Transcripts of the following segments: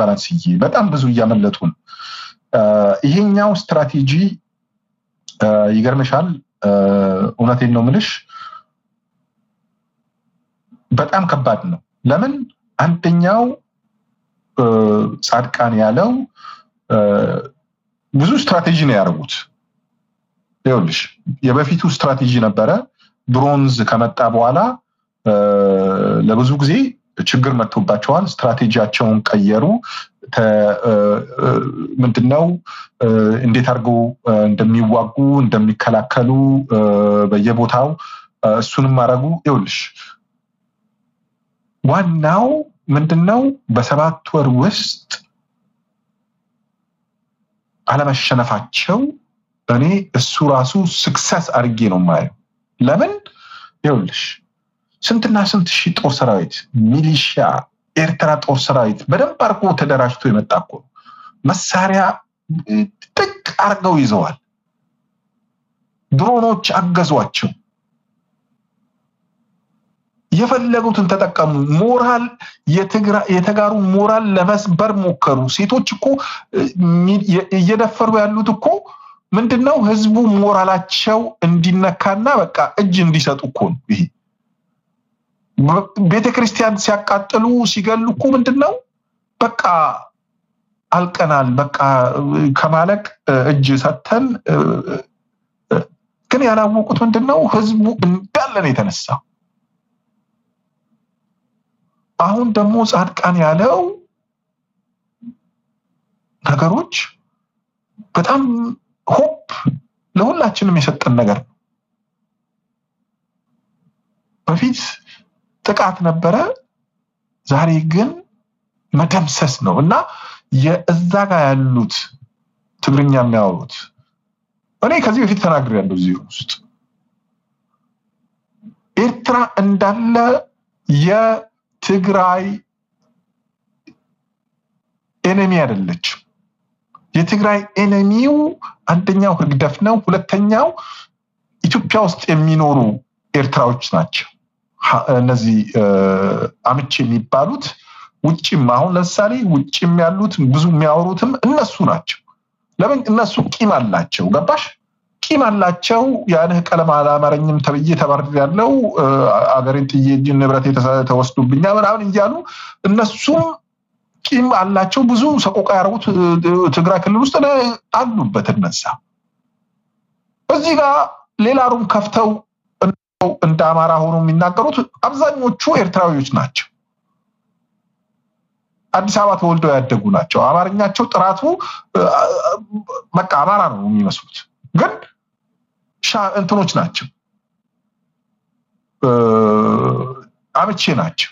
ባላንስዬ፣ በጣም ብዙ እያመለጡ ነው። ይሄኛው ስትራቴጂ ይገርምሻል፣ እውነቴን ነው ምልሽ፣ በጣም ከባድ ነው። ለምን አንደኛው ጻድቃን ያለው ብዙ ስትራቴጂ ነው ያደረጉት። ይኸውልሽ የበፊቱ ስትራቴጂ ነበረ። ብሮንዝ ከመጣ በኋላ ለብዙ ጊዜ ችግር መጥቶባቸዋል። ስትራቴጂያቸውን ቀየሩ። ምንድነው እንዴት አድርገው እንደሚዋጉ እንደሚከላከሉ በየቦታው እሱንም ማድረጉ ይኸውልሽ ዋናው ምንድነው በሰባት ወር ውስጥ አለመሸነፋቸው እኔ እሱ ራሱ ስክሰስ አድርጌ ነው የማየው። ለምን ይኸውልሽ ስንትና ስንት ሺህ ጦር ሰራዊት ሚሊሺያ፣ ኤርትራ ጦር ሰራዊት በደንብ አድርጎ ተደራጅቶ የመጣ እኮ ነው። መሳሪያ ጥቅ አድርገው ይዘዋል። ድሮኖች አገዟቸው። የፈለጉትን ተጠቀሙ። ሞራል የተጋሩን ሞራል ለመስበር ሞከሩ። ሴቶች እኮ እየደፈሩ ያሉት እኮ ምንድነው ህዝቡ ሞራላቸው እንዲነካና በቃ እጅ እንዲሰጡ እኮ ነው። ይሄ ቤተክርስቲያን ሲያቃጥሉ ሲገሉ እኮ ምንድነው? በቃ አልቀናል፣ በቃ ከማለቅ እጅ ሰተን ግን ያላወቁት ምንድነው? ህዝቡ እንዳለን የተነሳው። አሁን ደግሞ ጻድቃን ያለው ነገሮች በጣም ሆፕ ለሁላችንም የሰጠን ነገር ነው። በፊት ጥቃት ነበረ፣ ዛሬ ግን መደምሰስ ነው እና የእዛ ጋር ያሉት ትግርኛ የሚያወሩት እኔ ከዚህ በፊት ተናግሬያለሁ እዚህ ውስጥ ኤርትራ እንዳለ የትግራይ ኤነሚ አይደለችም። የትግራይ ኤነሚው አንደኛው ህግደፍ ነው። ሁለተኛው ኢትዮጵያ ውስጥ የሚኖሩ ኤርትራዎች ናቸው። እነዚህ አምቼ የሚባሉት ውጭም አሁን ለምሳሌ ውጭም ያሉት ብዙ የሚያወሩትም እነሱ ናቸው። ለምን እነሱ ቂም አላቸው። ገባሽ? ቂም አላቸው። ያንህ ቀለም አላማረኝም ተብዬ ተባርር ያለው አገሬን ጥዬ ንብረት ተወስዶብኛል ምናምን እያሉ እነሱም ቂም አላቸው። ብዙ ሰቆቃ ያደረጉት ትግራይ ክልል ውስጥ አሉበት። እነዛ እዚህ ጋር ሌላ ሩም ከፍተው እንደ አማራ ሆኖ የሚናገሩት አብዛኞቹ ኤርትራዊዎች ናቸው። አዲስ አበባ ተወልደው ያደጉ ናቸው። አማርኛቸው ጥራቱ በቃ አማራ ነው የሚመስሉት፣ ግን እንትኖች ናቸው፣ አምቼ ናቸው።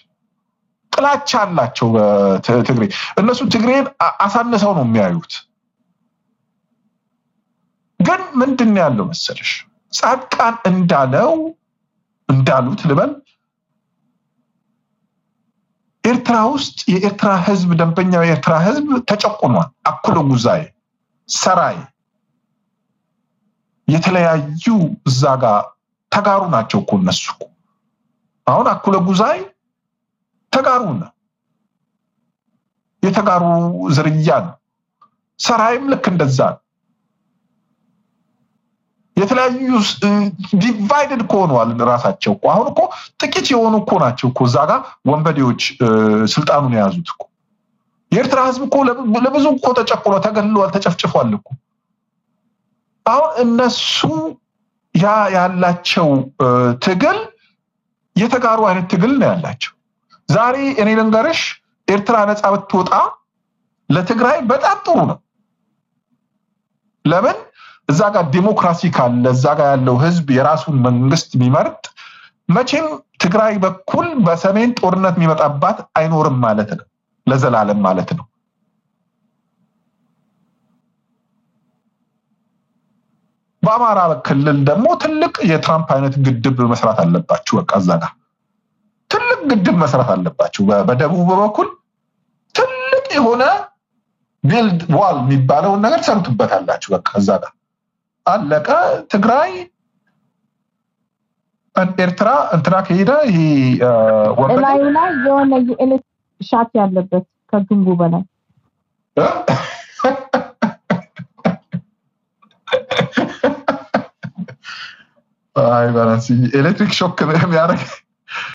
ጥላቻ አላቸው በትግሬ። እነሱ ትግሬን አሳንሰው ነው የሚያዩት። ግን ምንድን ያለው መሰለሽ ጻድቃን እንዳለው እንዳሉት ልበል ኤርትራ ውስጥ የኤርትራ ህዝብ ደንበኛው የኤርትራ ህዝብ ተጨቁኗል። አኩሎ ጉዛይ፣ ሰራይ የተለያዩ እዛ ጋር ተጋሩ ናቸው እኮ እነሱ አሁን አኩለ ጉዛይ ተጋሩ ነው፣ የተጋሩ ዝርያ ነው። ሰራይም ልክ እንደዛ ነው። የተለያዩ divided እኮ ሆነዋል ራሳቸው እኮ። አሁን እኮ ጥቂት የሆኑ እኮ ናቸው እኮ እዛ ጋር ወንበዴዎች ስልጣኑን የያዙት እኮ። የኤርትራ ህዝብ እኮ ለብዙ እኮ ተጨቁኖ ተገድለዋል ተጨፍጭፏል እኮ። አሁን እነሱ ያ ያላቸው ትግል የተጋሩ አይነት ትግል ነው ያላቸው። ዛሬ እኔ ልንገርሽ ኤርትራ ነፃ ብትወጣ ለትግራይ በጣም ጥሩ ነው። ለምን እዛ ጋር ዲሞክራሲ ካለ እዛ ጋር ያለው ህዝብ የራሱን መንግስት የሚመርጥ መቼም ትግራይ በኩል በሰሜን ጦርነት የሚመጣባት አይኖርም ማለት ነው፣ ለዘላለም ማለት ነው። በአማራ ክልል ደግሞ ትልቅ የትራምፕ አይነት ግድብ መስራት አለባችሁ። በቃ እዛ ጋር ትልቅ ግድብ መስራት አለባችሁ። በደቡብ በኩል ትልቅ የሆነ ቢልድ ዋል የሚባለውን ነገር ትሰሩትበታላችሁ። በቃ እዛ ጋር አለቀ። ትግራይ ኤርትራ እንትና ከሄደ ይሄ ላይ የሆነ የኤሌክትሪክ ሻት ያለበት ከግንቡ በላይ አይ ኤሌክትሪክ ሾክ የሚያደርግ